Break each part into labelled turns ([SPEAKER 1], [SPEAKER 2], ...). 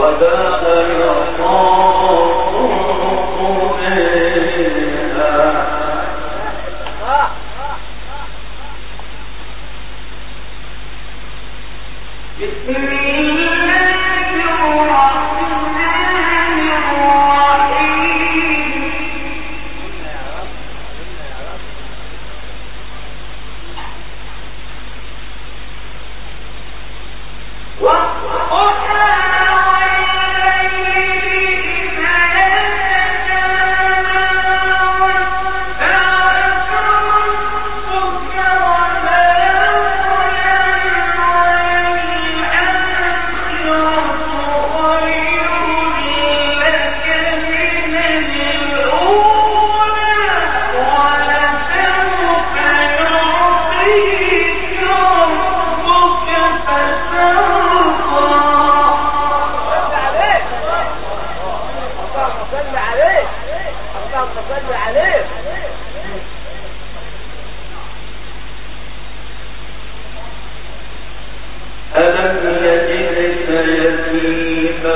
[SPEAKER 1] وَذَاقَ مِنَ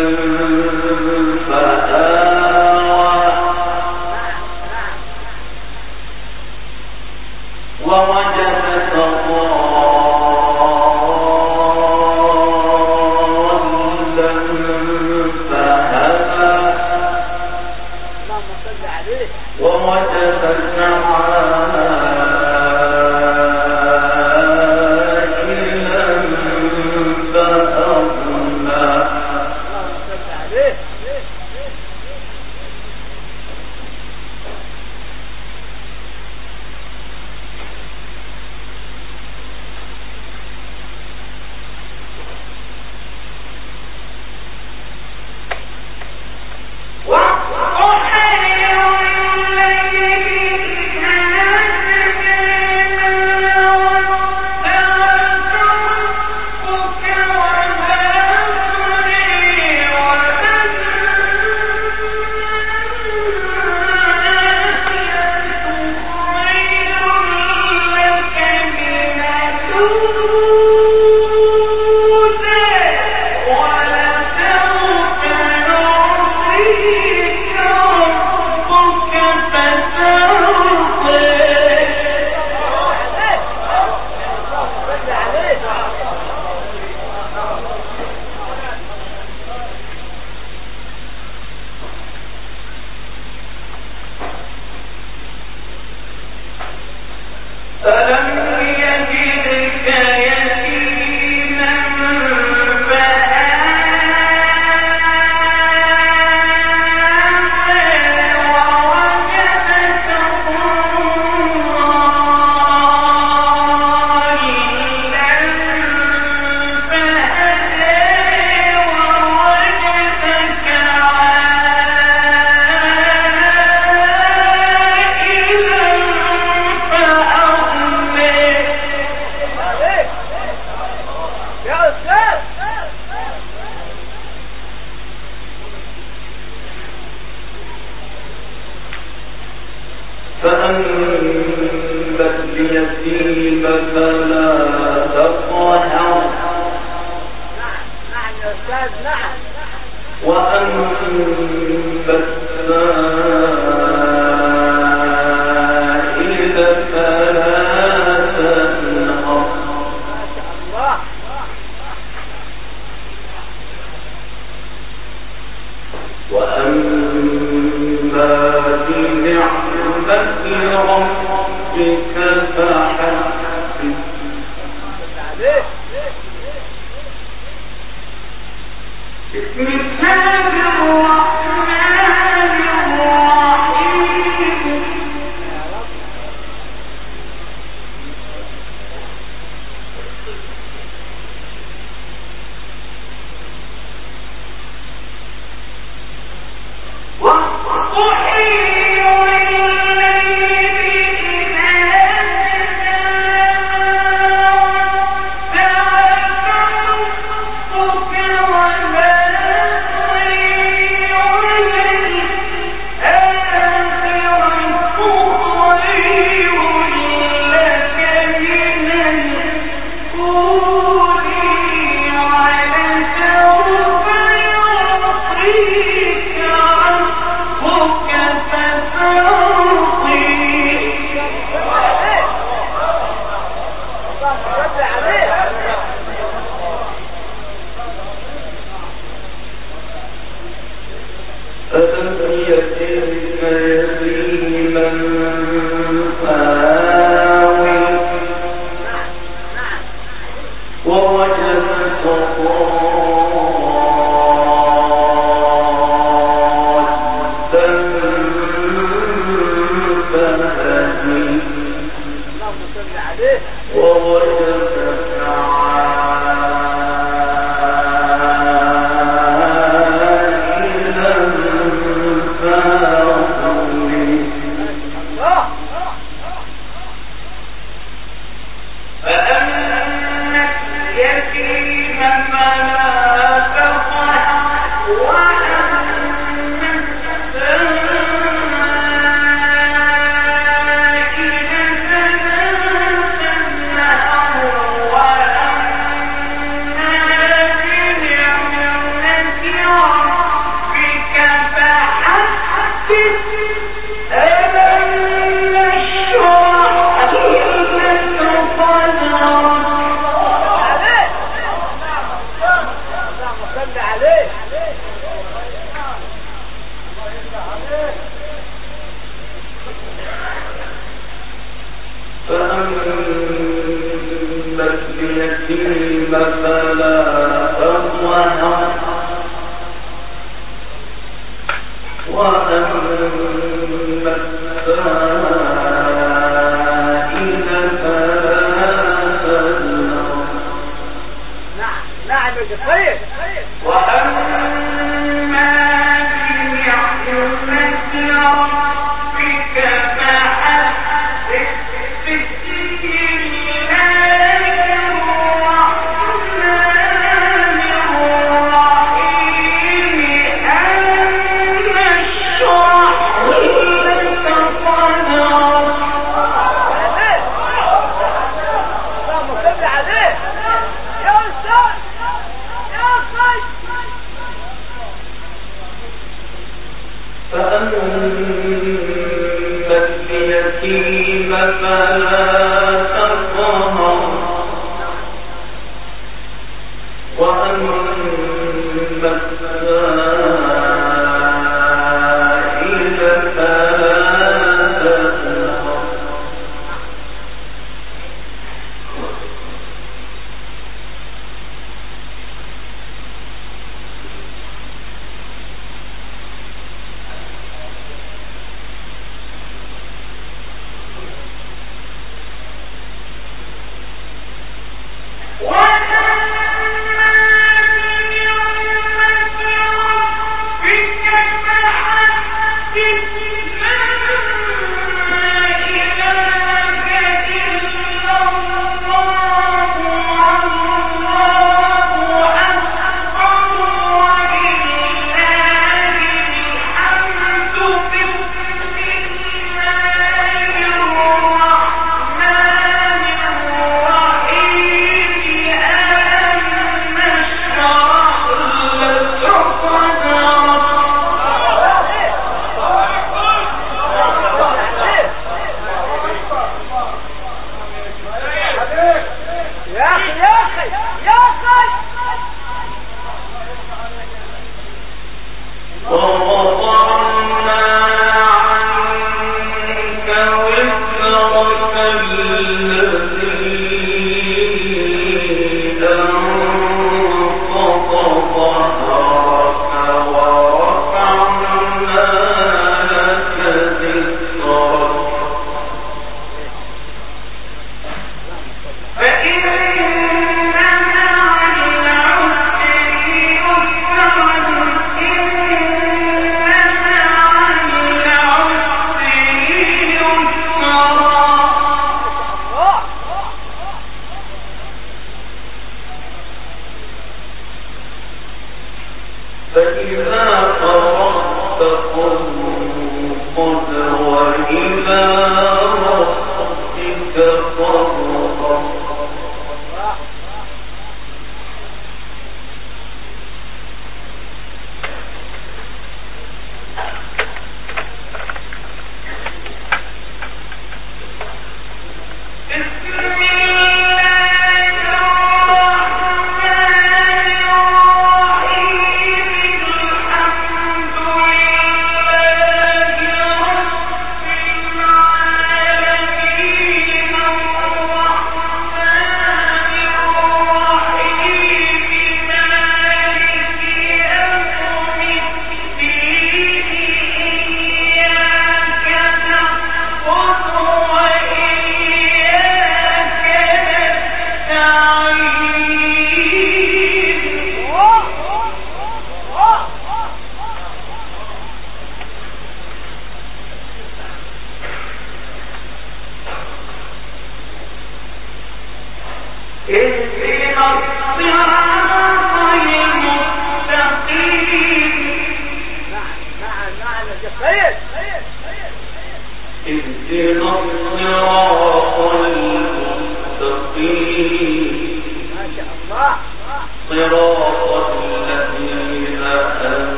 [SPEAKER 1] Amém. It's كذاب اليتيم فلا فإذا قرأت فانقذ وإذا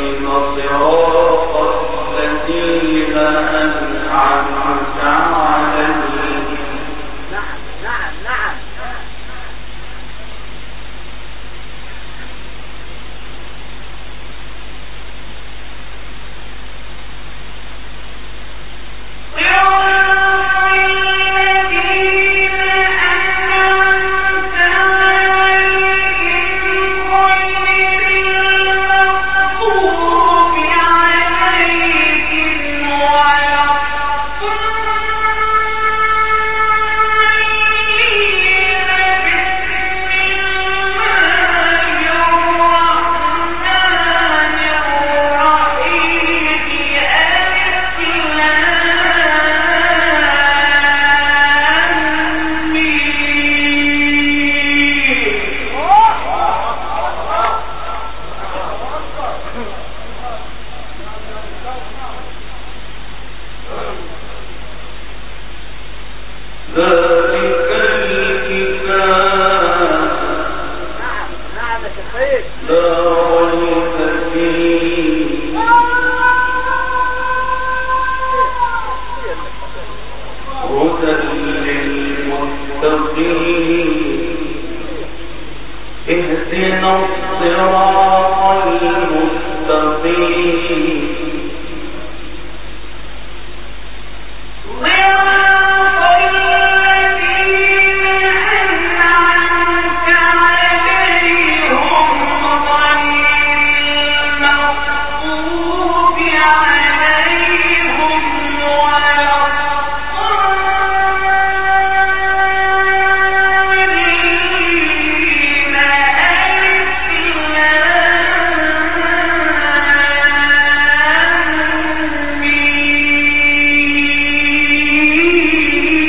[SPEAKER 1] اهدنا